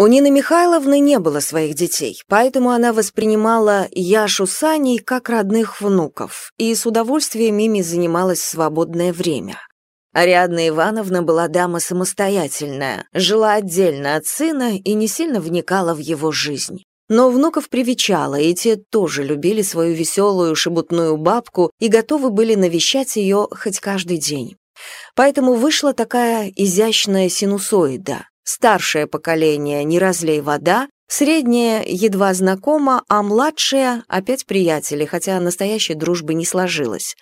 У Нины Михайловны не было своих детей, поэтому она воспринимала Яшу с Аней как родных внуков и с удовольствием ими занималась в свободное время. Ариадна Ивановна была дама самостоятельная, жила отдельно от сына и не сильно вникала в его жизнь. Но внуков привечала, и те тоже любили свою веселую шебутную бабку и готовы были навещать ее хоть каждый день. Поэтому вышла такая изящная синусоида. Старшее поколение «Не разлей вода», среднее едва знакомо, а младшее опять приятели, хотя настоящей дружбы не сложилось.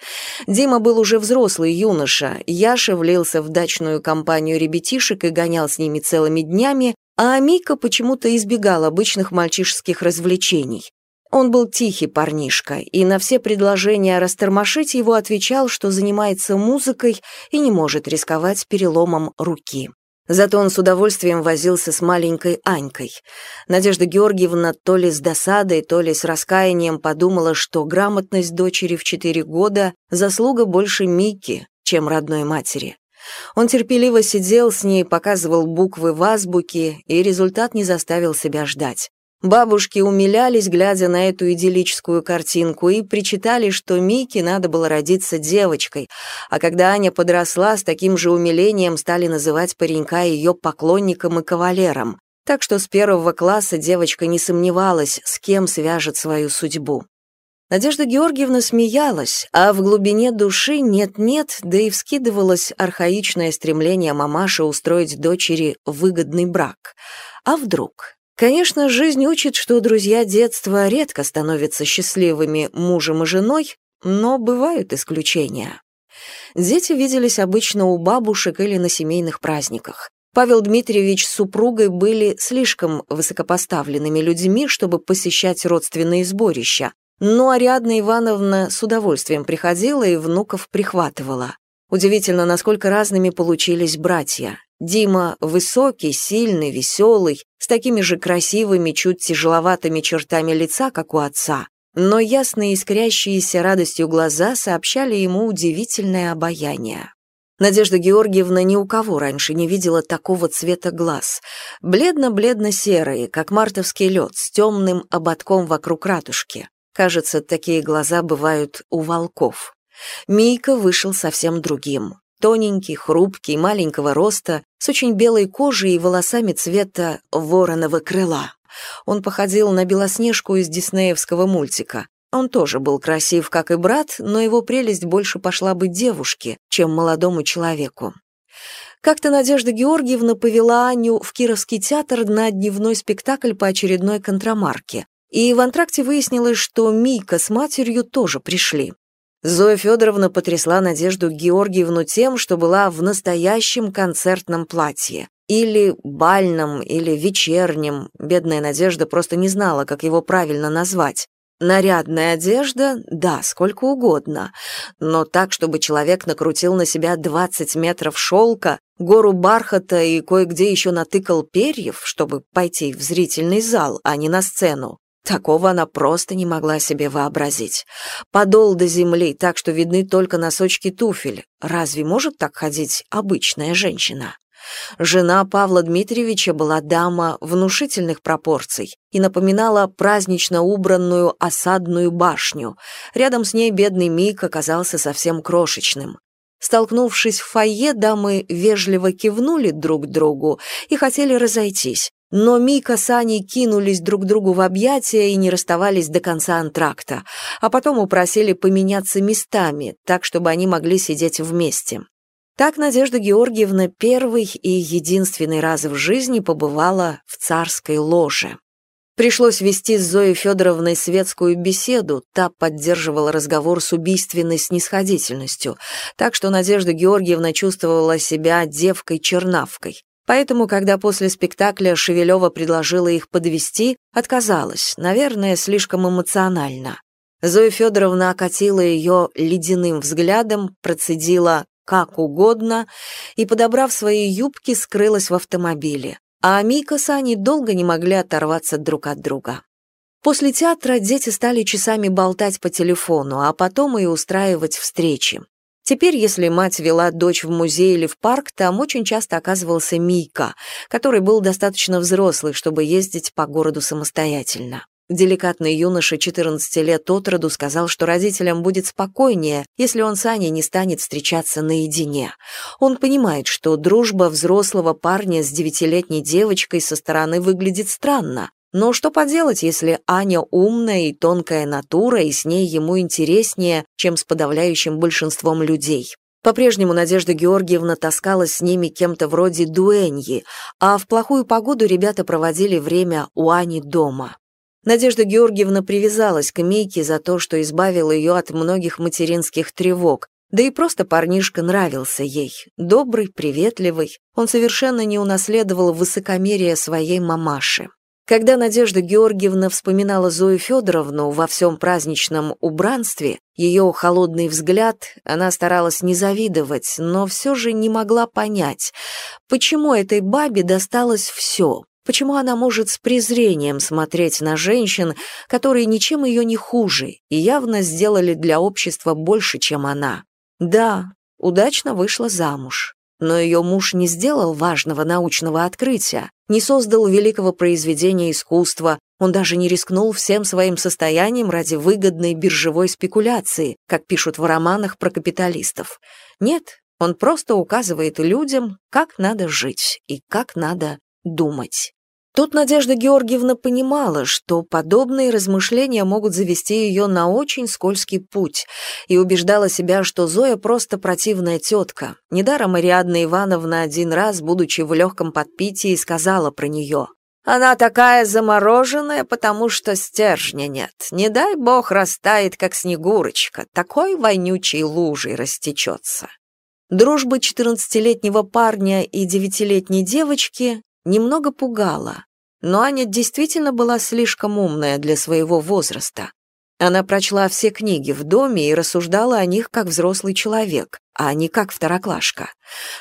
Дима был уже взрослый юноша, Яша влился в дачную компанию ребятишек и гонял с ними целыми днями, а Мика почему-то избегал обычных мальчишеских развлечений. Он был тихий парнишка, и на все предложения растормошить его отвечал, что занимается музыкой и не может рисковать переломом руки. Зато он с удовольствием возился с маленькой Анькой. Надежда Георгиевна то ли с досадой, то ли с раскаянием подумала, что грамотность дочери в четыре года – заслуга больше Мики, чем родной матери. Он терпеливо сидел с ней, показывал буквы в азбуке, и результат не заставил себя ждать. Бабушки умилялись, глядя на эту идиллическую картинку, и причитали, что Мике надо было родиться девочкой, а когда Аня подросла, с таким же умилением стали называть паренька ее поклонником и кавалером. Так что с первого класса девочка не сомневалась, с кем свяжет свою судьбу. Надежда Георгиевна смеялась, а в глубине души нет-нет, да и вскидывалось архаичное стремление мамаши устроить дочери выгодный брак. А вдруг? Конечно, жизнь учит, что друзья детства редко становятся счастливыми мужем и женой, но бывают исключения. Дети виделись обычно у бабушек или на семейных праздниках. Павел Дмитриевич с супругой были слишком высокопоставленными людьми, чтобы посещать родственные сборища, но Ариадна Ивановна с удовольствием приходила и внуков прихватывала. Удивительно, насколько разными получились братья. Дима высокий, сильный, веселый, с такими же красивыми, чуть тяжеловатыми чертами лица, как у отца, но ясные искрящиеся радостью глаза сообщали ему удивительное обаяние. Надежда Георгиевна ни у кого раньше не видела такого цвета глаз. Бледно-бледно-серые, как мартовский лед, с темным ободком вокруг ратушки. Кажется, такие глаза бывают у волков. Мийка вышел совсем другим. Тоненький, хрупкий, маленького роста, с очень белой кожей и волосами цвета вороного крыла. Он походил на Белоснежку из диснеевского мультика. Он тоже был красив, как и брат, но его прелесть больше пошла бы девушке, чем молодому человеку. Как-то Надежда Георгиевна повела Аню в Кировский театр на дневной спектакль по очередной контрамарке. И в антракте выяснилось, что Мийка с матерью тоже пришли. Зоя Федоровна потрясла Надежду Георгиевну тем, что была в настоящем концертном платье. Или бальном, или вечернем. Бедная Надежда просто не знала, как его правильно назвать. Нарядная одежда, да, сколько угодно, но так, чтобы человек накрутил на себя 20 метров шелка, гору бархата и кое-где еще натыкал перьев, чтобы пойти в зрительный зал, а не на сцену. Такого она просто не могла себе вообразить. Подол до земли, так что видны только носочки туфель. Разве может так ходить обычная женщина? Жена Павла Дмитриевича была дама внушительных пропорций и напоминала празднично убранную осадную башню. Рядом с ней бедный Мик оказался совсем крошечным. Столкнувшись в фойе, дамы вежливо кивнули друг другу и хотели разойтись, но Мика с Аней кинулись друг другу в объятия и не расставались до конца антракта, а потом упросили поменяться местами, так, чтобы они могли сидеть вместе. Так Надежда Георгиевна первый и единственный раз в жизни побывала в царской ложе. Пришлось вести с Зоей Федоровной светскую беседу, та поддерживала разговор с убийственной снисходительностью, так что Надежда Георгиевна чувствовала себя девкой-чернавкой. Поэтому, когда после спектакля Шевелева предложила их подвести, отказалась, наверное, слишком эмоционально. Зоя Федоровна окатила ее ледяным взглядом, процедила «как угодно» и, подобрав свои юбки, скрылась в автомобиле. А Мика с Аней долго не могли оторваться друг от друга. После театра дети стали часами болтать по телефону, а потом и устраивать встречи. Теперь, если мать вела дочь в музей или в парк, там очень часто оказывался Мика, который был достаточно взрослый, чтобы ездить по городу самостоятельно. Деликатный юноша 14 лет от роду сказал, что родителям будет спокойнее, если он с Аней не станет встречаться наедине. Он понимает, что дружба взрослого парня с девятилетней девочкой со стороны выглядит странно. Но что поделать, если Аня умная и тонкая натура, и с ней ему интереснее, чем с подавляющим большинством людей. По-прежнему Надежда Георгиевна таскалась с ними кем-то вроде дуэньи, а в плохую погоду ребята проводили время у Ани дома. Надежда Георгиевна привязалась к Мейке за то, что избавила ее от многих материнских тревог, да и просто парнишка нравился ей. Добрый, приветливый, он совершенно не унаследовал высокомерия своей мамаши. Когда Надежда Георгиевна вспоминала Зою Федоровну во всем праздничном убранстве, ее холодный взгляд, она старалась не завидовать, но все же не могла понять, почему этой бабе досталось все, Почему она может с презрением смотреть на женщин, которые ничем ее не хуже и явно сделали для общества больше, чем она? Да, удачно вышла замуж. Но ее муж не сделал важного научного открытия, не создал великого произведения искусства, он даже не рискнул всем своим состоянием ради выгодной биржевой спекуляции, как пишут в романах про капиталистов. Нет, он просто указывает людям, как надо жить и как надо думать. Тут Надежда Георгиевна понимала, что подобные размышления могут завести ее на очень скользкий путь, и убеждала себя, что Зоя просто противная тетка. Недаром Ариадна Ивановна один раз, будучи в легком подпитии, сказала про нее. «Она такая замороженная, потому что стержня нет. Не дай бог растает, как снегурочка, такой вонючей лужей растечется». Дружба 14-летнего парня и девятилетней девочки немного пугала. Но Аня действительно была слишком умная для своего возраста. Она прочла все книги в доме и рассуждала о них как взрослый человек, а не как второклашка.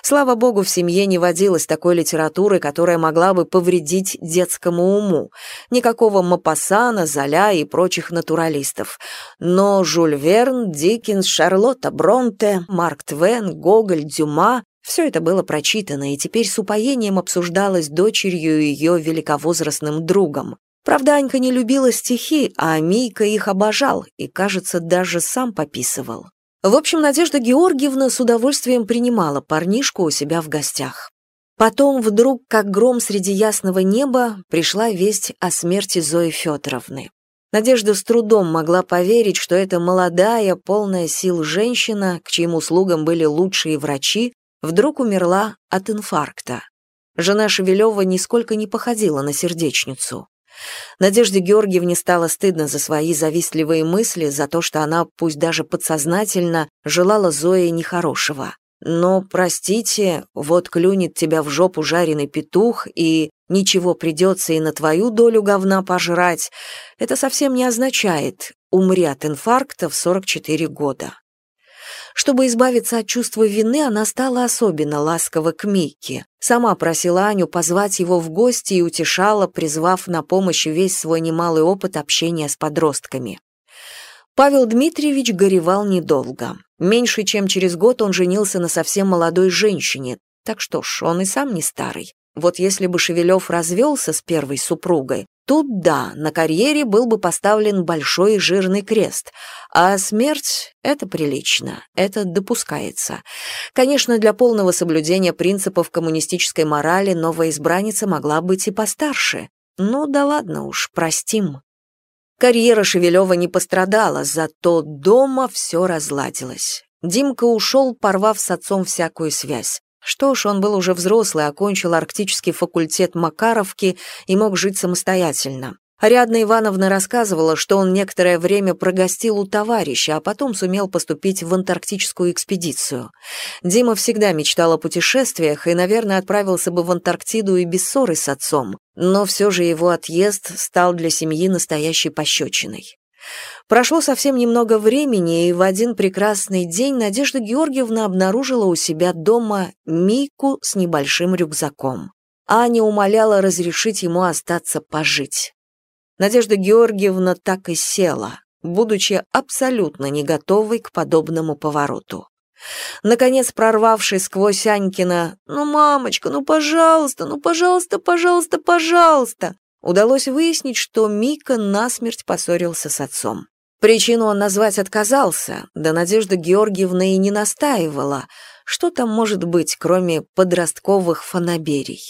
Слава богу, в семье не водилось такой литературы, которая могла бы повредить детскому уму. Никакого Мапассана, Золя и прочих натуралистов. Но Жюль Верн, Диккенс, Шарлотта Бронте, Марк Твен, Гоголь, Дюма все это было прочитано и теперь с упоением обсуждалось дочерью и ее великовозрастным другом. Правда, Анька не любила стихи, а Мийка их обожал и, кажется, даже сам пописывал. В общем, Надежда Георгиевна с удовольствием принимала парнишку у себя в гостях. Потом вдруг, как гром среди ясного неба, пришла весть о смерти Зои Федоровны. Надежда с трудом могла поверить, что эта молодая, полная сил женщина, к чьим услугам были лучшие врачи, вдруг умерла от инфаркта. Жена Шевелева нисколько не походила на сердечницу. Надежде Георгиевне стало стыдно за свои завистливые мысли, за то, что она, пусть даже подсознательно, желала Зое нехорошего. Но, простите, вот клюнет тебя в жопу жареный петух, и ничего придется и на твою долю говна пожрать, это совсем не означает «умри от инфаркта в 44 года». Чтобы избавиться от чувства вины, она стала особенно ласкова к Микке. Сама просила Аню позвать его в гости и утешала, призвав на помощь весь свой немалый опыт общения с подростками. Павел Дмитриевич горевал недолго. Меньше чем через год он женился на совсем молодой женщине, так что ж, он и сам не старый. Вот если бы Шевелев развелся с первой супругой, тут да, на карьере был бы поставлен большой жирный крест, а смерть — это прилично, это допускается. Конечно, для полного соблюдения принципов коммунистической морали новая избранница могла быть и постарше. Ну да ладно уж, простим. Карьера Шевелева не пострадала, зато дома все разладилось. Димка ушел, порвав с отцом всякую связь. Что ж, он был уже взрослый, окончил арктический факультет Макаровки и мог жить самостоятельно. Ариадна Ивановна рассказывала, что он некоторое время прогостил у товарища, а потом сумел поступить в антарктическую экспедицию. Дима всегда мечтал о путешествиях и, наверное, отправился бы в Антарктиду и без ссоры с отцом, но все же его отъезд стал для семьи настоящей пощечиной. Прошло совсем немного времени, и в один прекрасный день Надежда Георгиевна обнаружила у себя дома Мику с небольшим рюкзаком. Аня умоляла разрешить ему остаться пожить. Надежда Георгиевна так и села, будучи абсолютно не готовой к подобному повороту. Наконец, прорвавшись сквозь Анькина «Ну, мамочка, ну, пожалуйста, ну, пожалуйста, пожалуйста, пожалуйста», удалось выяснить, что Мика насмерть поссорился с отцом. Причину он назвать отказался, да Надежда Георгиевна и не настаивала. Что там может быть, кроме подростковых фанаберий?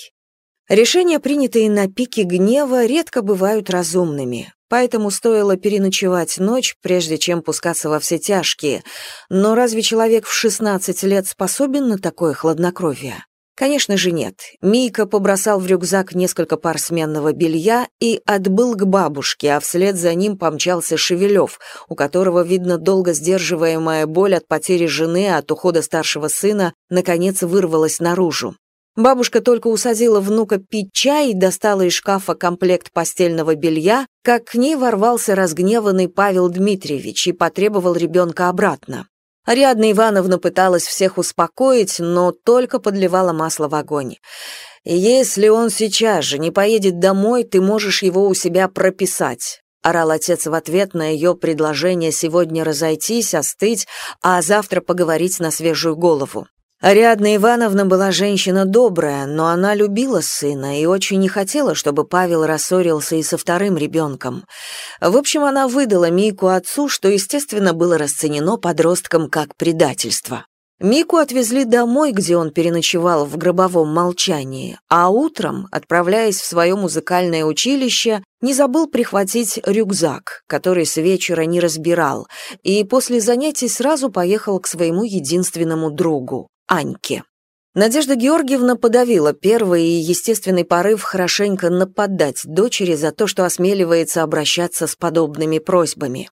Решения, принятые на пике гнева, редко бывают разумными, поэтому стоило переночевать ночь, прежде чем пускаться во все тяжкие. Но разве человек в 16 лет способен на такое хладнокровие? Конечно же нет. Мийка побросал в рюкзак несколько пар сменного белья и отбыл к бабушке, а вслед за ним помчался Шевелев, у которого, видно, долго сдерживаемая боль от потери жены, от ухода старшего сына, наконец вырвалась наружу. Бабушка только усадила внука пить чай и достала из шкафа комплект постельного белья, как к ней ворвался разгневанный Павел Дмитриевич и потребовал ребенка обратно. Ариадна Ивановна пыталась всех успокоить, но только подливала масло в огонь. «Если он сейчас же не поедет домой, ты можешь его у себя прописать», орал отец в ответ на ее предложение сегодня разойтись, остыть, а завтра поговорить на свежую голову. Ариадна Ивановна была женщина добрая, но она любила сына и очень не хотела, чтобы Павел рассорился и со вторым ребенком. В общем, она выдала Мику отцу, что, естественно, было расценено подростком как предательство. Мику отвезли домой, где он переночевал в гробовом молчании, а утром, отправляясь в свое музыкальное училище, не забыл прихватить рюкзак, который с вечера не разбирал, и после занятий сразу поехал к своему единственному другу. Аньке. Надежда Георгиевна подавила первый и естественный порыв хорошенько нападать дочери за то, что осмеливается обращаться с подобными просьбами.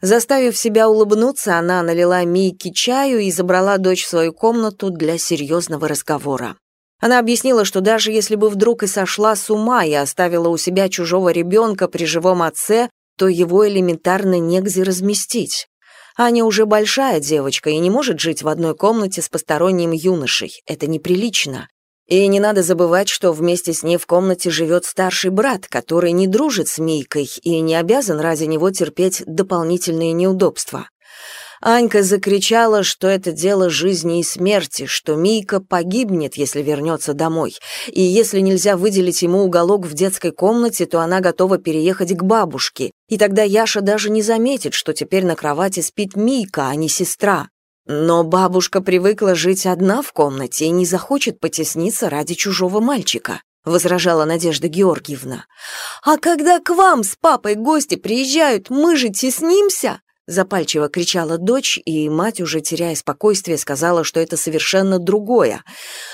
Заставив себя улыбнуться, она налила Мийке чаю и забрала дочь в свою комнату для серьезного разговора. Она объяснила, что даже если бы вдруг и сошла с ума и оставила у себя чужого ребенка при живом отце, то его элементарно негде разместить. Аня уже большая девочка и не может жить в одной комнате с посторонним юношей. Это неприлично. И не надо забывать, что вместе с ней в комнате живет старший брат, который не дружит с Мийкой и не обязан ради него терпеть дополнительные неудобства. Анька закричала, что это дело жизни и смерти, что Мийка погибнет, если вернется домой, и если нельзя выделить ему уголок в детской комнате, то она готова переехать к бабушке, и тогда Яша даже не заметит, что теперь на кровати спит Мийка, а не сестра. Но бабушка привыкла жить одна в комнате и не захочет потесниться ради чужого мальчика. — возражала Надежда Георгиевна. «А когда к вам с папой гости приезжают, мы же теснимся!» Запальчиво кричала дочь, и мать, уже теряя спокойствие, сказала, что это совершенно другое.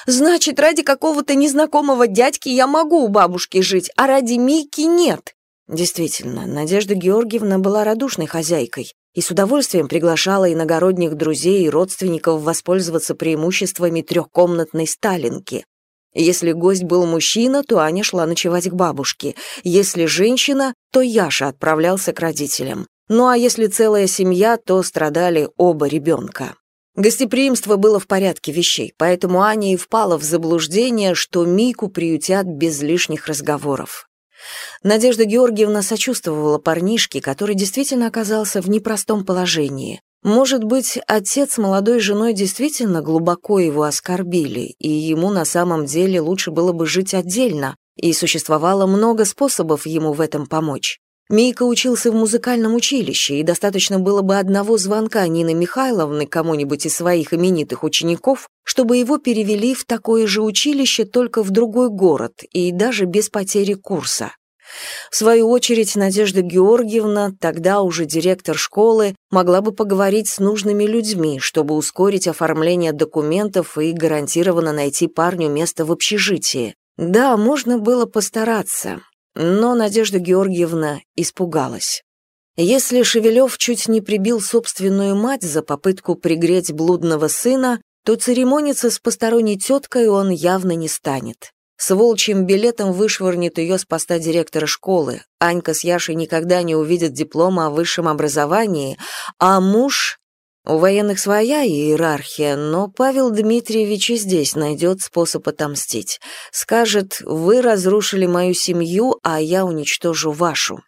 «Значит, ради какого-то незнакомого дядьки я могу у бабушки жить, а ради Мики нет». Действительно, Надежда Георгиевна была радушной хозяйкой и с удовольствием приглашала иногородних друзей и родственников воспользоваться преимуществами трехкомнатной сталинки. Если гость был мужчина, то Аня шла ночевать к бабушке. Если женщина, то Яша отправлялся к родителям. Ну а если целая семья, то страдали оба ребенка. Гостеприимство было в порядке вещей, поэтому Аня и впала в заблуждение, что Мику приютят без лишних разговоров. Надежда Георгиевна сочувствовала парнишке, который действительно оказался в непростом положении. Может быть, отец с молодой женой действительно глубоко его оскорбили, и ему на самом деле лучше было бы жить отдельно, и существовало много способов ему в этом помочь. Мийка учился в музыкальном училище, и достаточно было бы одного звонка Нины Михайловны кому-нибудь из своих именитых учеников, чтобы его перевели в такое же училище, только в другой город, и даже без потери курса. В свою очередь, Надежда Георгиевна, тогда уже директор школы, могла бы поговорить с нужными людьми, чтобы ускорить оформление документов и гарантированно найти парню место в общежитии. Да, можно было постараться, но Надежда Георгиевна испугалась. Если Шевелев чуть не прибил собственную мать за попытку пригреть блудного сына, то церемониться с посторонней теткой он явно не станет. С волчьим билетом вышвырнет ее с поста директора школы. Анька с Яшей никогда не увидят диплома о высшем образовании, а муж у военных своя иерархия, но Павел Дмитриевич и здесь найдет способ отомстить. Скажет, вы разрушили мою семью, а я уничтожу вашу.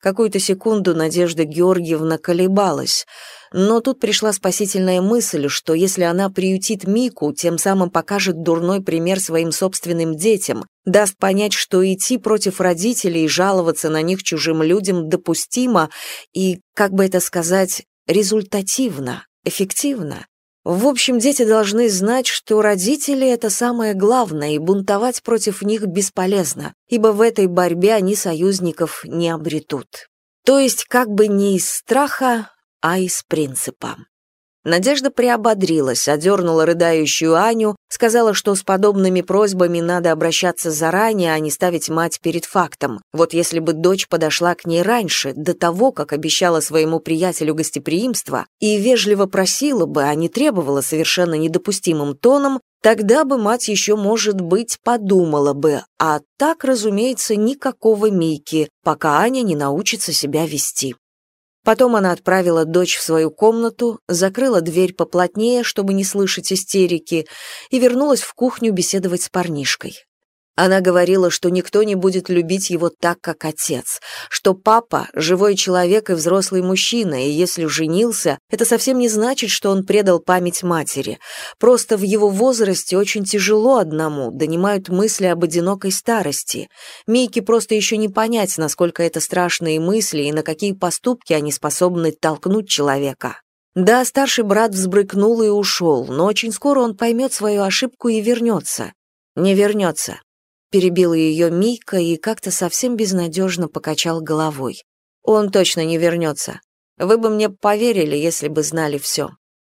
Какую-то секунду Надежда Георгиевна колебалась, но тут пришла спасительная мысль, что если она приютит Мику, тем самым покажет дурной пример своим собственным детям, даст понять, что идти против родителей и жаловаться на них чужим людям допустимо и, как бы это сказать, результативно, эффективно. В общем, дети должны знать, что родители — это самое главное, и бунтовать против них бесполезно, ибо в этой борьбе они союзников не обретут. То есть как бы не из страха, а из принципа. Надежда приободрилась, одернула рыдающую Аню, сказала, что с подобными просьбами надо обращаться заранее, а не ставить мать перед фактом. Вот если бы дочь подошла к ней раньше, до того, как обещала своему приятелю гостеприимство, и вежливо просила бы, а не требовала совершенно недопустимым тоном, тогда бы мать еще, может быть, подумала бы, а так, разумеется, никакого Мики, пока Аня не научится себя вести. Потом она отправила дочь в свою комнату, закрыла дверь поплотнее, чтобы не слышать истерики, и вернулась в кухню беседовать с парнишкой. Она говорила, что никто не будет любить его так, как отец, что папа – живой человек и взрослый мужчина, и если женился, это совсем не значит, что он предал память матери. Просто в его возрасте очень тяжело одному, донимают мысли об одинокой старости. Мийке просто еще не понять, насколько это страшные мысли и на какие поступки они способны толкнуть человека. Да, старший брат взбрыкнул и ушел, но очень скоро он поймет свою ошибку и вернется. Не вернется. Перебила ее Мийка и как-то совсем безнадежно покачал головой. Он точно не вернется. Вы бы мне поверили, если бы знали все.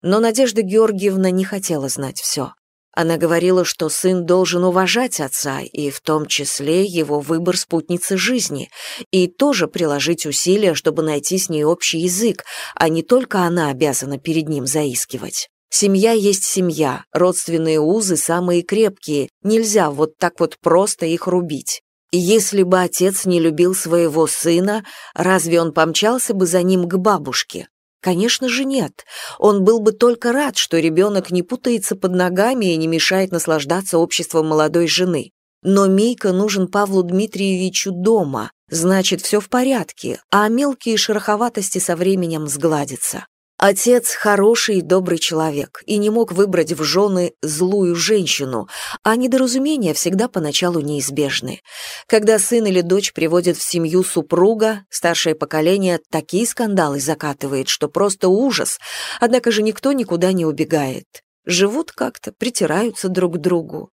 Но Надежда Георгиевна не хотела знать все. Она говорила, что сын должен уважать отца, и в том числе его выбор спутницы жизни, и тоже приложить усилия, чтобы найти с ней общий язык, а не только она обязана перед ним заискивать. Семья есть семья, родственные узы самые крепкие, нельзя вот так вот просто их рубить. Если бы отец не любил своего сына, разве он помчался бы за ним к бабушке? Конечно же нет. Он был бы только рад, что ребенок не путается под ногами и не мешает наслаждаться обществом молодой жены. Но Мийка нужен Павлу Дмитриевичу дома, значит, все в порядке, а мелкие шероховатости со временем сгладятся. Отец хороший и добрый человек и не мог выбрать в жены злую женщину, а недоразумения всегда поначалу неизбежны. Когда сын или дочь приводят в семью супруга, старшее поколение такие скандалы закатывает, что просто ужас, однако же никто никуда не убегает. Живут как-то, притираются друг к другу.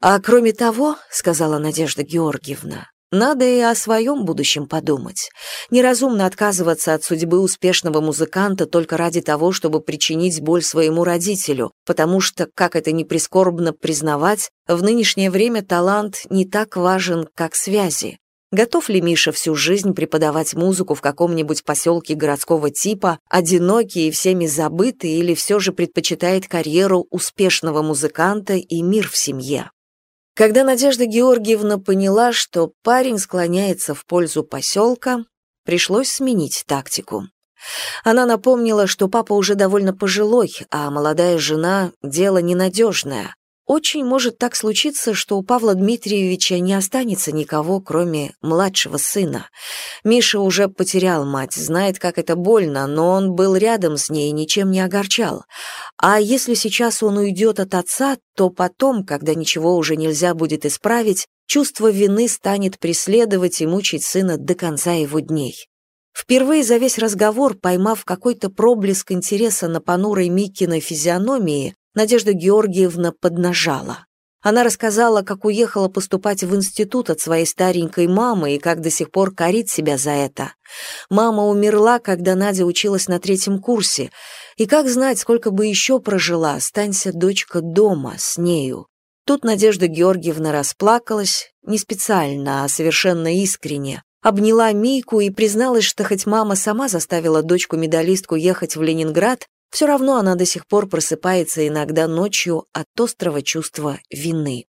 «А кроме того, — сказала Надежда Георгиевна, надо и о своем будущем подумать. Неразумно отказываться от судьбы успешного музыканта только ради того, чтобы причинить боль своему родителю, потому что, как это ни прискорбно признавать, в нынешнее время талант не так важен, как связи. Готов ли Миша всю жизнь преподавать музыку в каком-нибудь поселке городского типа, одинокий и всеми забытый, или все же предпочитает карьеру успешного музыканта и мир в семье? Когда Надежда Георгиевна поняла, что парень склоняется в пользу поселка, пришлось сменить тактику. Она напомнила, что папа уже довольно пожилой, а молодая жена — дело ненадежное. Очень может так случиться, что у Павла Дмитриевича не останется никого, кроме младшего сына. Миша уже потерял мать, знает, как это больно, но он был рядом с ней и ничем не огорчал. А если сейчас он уйдет от отца, то потом, когда ничего уже нельзя будет исправить, чувство вины станет преследовать и мучить сына до конца его дней. Впервые за весь разговор, поймав какой-то проблеск интереса на понурой Микиной физиономии, Надежда Георгиевна поднажала. Она рассказала, как уехала поступать в институт от своей старенькой мамы и как до сих пор корит себя за это. Мама умерла, когда Надя училась на третьем курсе, и как знать, сколько бы еще прожила, останься дочка дома с нею. Тут Надежда Георгиевна расплакалась, не специально, а совершенно искренне. Обняла Мийку и призналась, что хоть мама сама заставила дочку-медалистку ехать в Ленинград, все равно она до сих пор просыпается иногда ночью от острого чувства вины.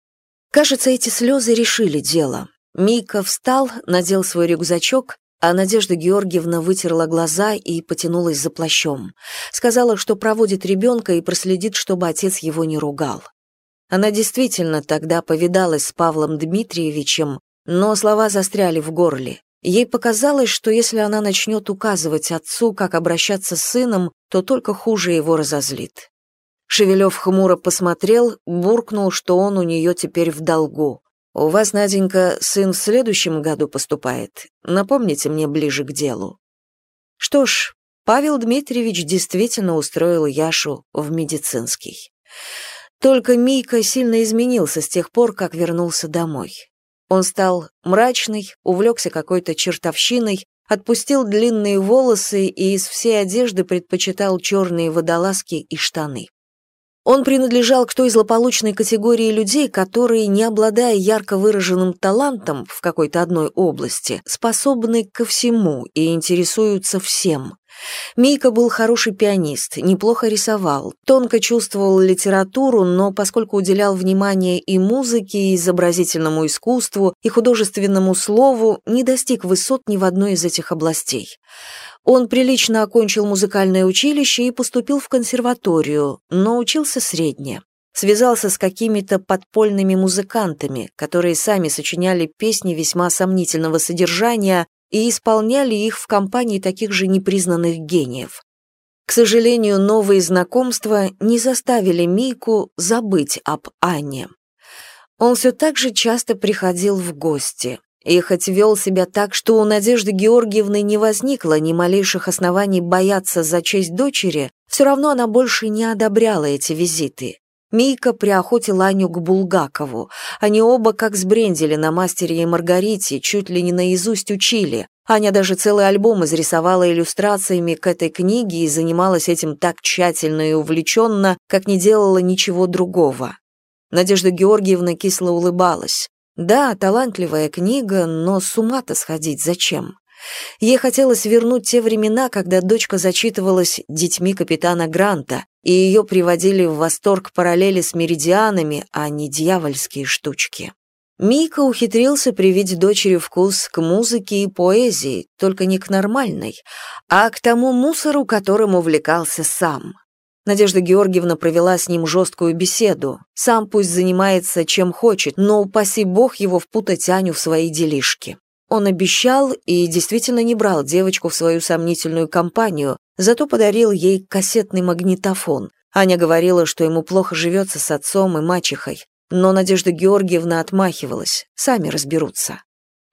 Кажется, эти слезы решили дело. Мика встал, надел свой рюкзачок, а Надежда Георгиевна вытерла глаза и потянулась за плащом. Сказала, что проводит ребенка и проследит, чтобы отец его не ругал. Она действительно тогда повидалась с Павлом Дмитриевичем, но слова застряли в горле. Ей показалось, что если она начнет указывать отцу, как обращаться с сыном, то только хуже его разозлит. Шевелев хмуро посмотрел, буркнул, что он у нее теперь в долгу. «У вас, Наденька, сын в следующем году поступает. Напомните мне ближе к делу». Что ж, Павел Дмитриевич действительно устроил Яшу в медицинский. Только Мийка сильно изменился с тех пор, как вернулся домой. Он стал мрачный, увлекся какой-то чертовщиной, отпустил длинные волосы и из всей одежды предпочитал черные водолазки и штаны. Он принадлежал к той злополучной категории людей, которые, не обладая ярко выраженным талантом в какой-то одной области, способны ко всему и интересуются всем. Мийка был хороший пианист, неплохо рисовал, тонко чувствовал литературу, но поскольку уделял внимание и музыке, и изобразительному искусству, и художественному слову, не достиг высот ни в одной из этих областей. Он прилично окончил музыкальное училище и поступил в консерваторию, но учился средне. Связался с какими-то подпольными музыкантами, которые сами сочиняли песни весьма сомнительного содержания и исполняли их в компании таких же непризнанных гениев. К сожалению, новые знакомства не заставили Мику забыть об Анне. Он все так же часто приходил в гости, и хоть вел себя так, что у Надежды Георгиевны не возникло ни малейших оснований бояться за честь дочери, все равно она больше не одобряла эти визиты. Мийка приохотил Аню к Булгакову. Они оба как сбрендили на мастере и Маргарите, чуть ли не наизусть учили. Аня даже целый альбом изрисовала иллюстрациями к этой книге и занималась этим так тщательно и увлеченно, как не делала ничего другого. Надежда Георгиевна кисло улыбалась. Да, талантливая книга, но с ума-то сходить зачем? Ей хотелось вернуть те времена, когда дочка зачитывалась детьми капитана Гранта, и ее приводили в восторг параллели с меридианами, а не дьявольские штучки. Мика ухитрился привить дочери вкус к музыке и поэзии, только не к нормальной, а к тому мусору, которым увлекался сам. Надежда Георгиевна провела с ним жесткую беседу. Сам пусть занимается чем хочет, но упаси бог его впутать Аню в свои делишки. Он обещал и действительно не брал девочку в свою сомнительную компанию, зато подарил ей кассетный магнитофон. Аня говорила, что ему плохо живется с отцом и мачехой, но Надежда Георгиевна отмахивалась, сами разберутся.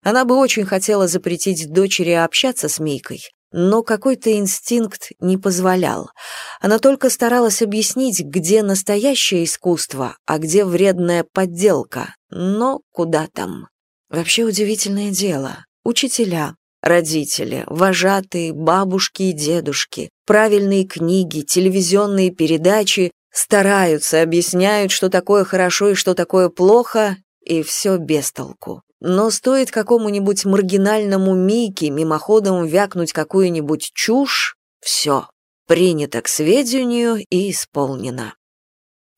Она бы очень хотела запретить дочери общаться с Мийкой, но какой-то инстинкт не позволял. Она только старалась объяснить, где настоящее искусство, а где вредная подделка, но куда там. Вообще удивительное дело. Учителя, родители, вожатые, бабушки и дедушки, правильные книги, телевизионные передачи стараются, объясняют, что такое хорошо и что такое плохо, и все без толку. Но стоит какому-нибудь маргинальному Мике мимоходом вякнуть какую-нибудь чушь, все, принято к сведению и исполнено.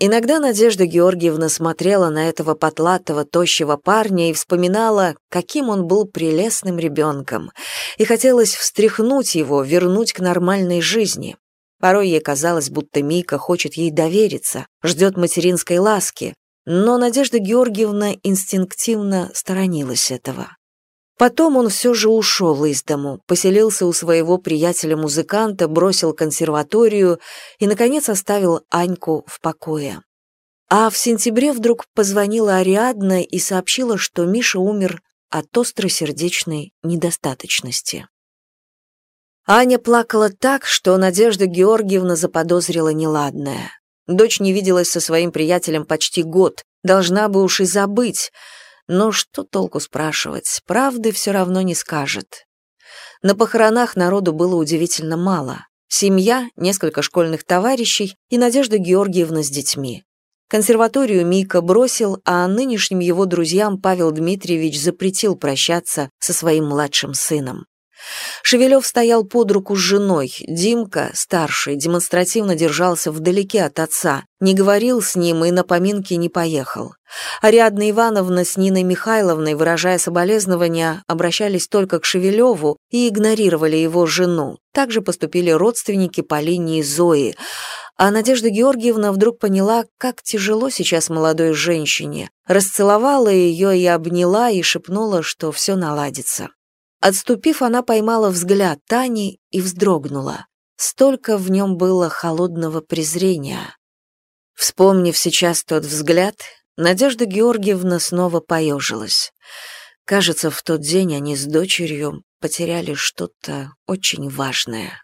Иногда Надежда Георгиевна смотрела на этого потлатого, тощего парня и вспоминала, каким он был прелестным ребенком, и хотелось встряхнуть его, вернуть к нормальной жизни. Порой ей казалось, будто Мика хочет ей довериться, ждет материнской ласки, но Надежда Георгиевна инстинктивно сторонилась этого. Потом он все же ушел из дому, поселился у своего приятеля-музыканта, бросил консерваторию и, наконец, оставил Аньку в покое. А в сентябре вдруг позвонила Ариадна и сообщила, что Миша умер от остросердечной недостаточности. Аня плакала так, что Надежда Георгиевна заподозрила неладное. Дочь не виделась со своим приятелем почти год, должна бы уж и забыть. Но что толку спрашивать, правды все равно не скажет. На похоронах народу было удивительно мало. Семья, несколько школьных товарищей и Надежда Георгиевна с детьми. Консерваторию Мика бросил, а нынешним его друзьям Павел Дмитриевич запретил прощаться со своим младшим сыном. Шевелев стоял под руку с женой. Димка, старший, демонстративно держался вдалеке от отца, не говорил с ним и на поминки не поехал. Ариадна Ивановна с Ниной Михайловной, выражая соболезнования, обращались только к Шевелеву и игнорировали его жену. Также поступили родственники по линии Зои. А Надежда Георгиевна вдруг поняла, как тяжело сейчас молодой женщине. Расцеловала ее и обняла, и шепнула, что все наладится. Отступив, она поймала взгляд Тани и вздрогнула. Столько в нем было холодного презрения. Вспомнив сейчас тот взгляд, Надежда Георгиевна снова поежилась. Кажется, в тот день они с дочерью потеряли что-то очень важное.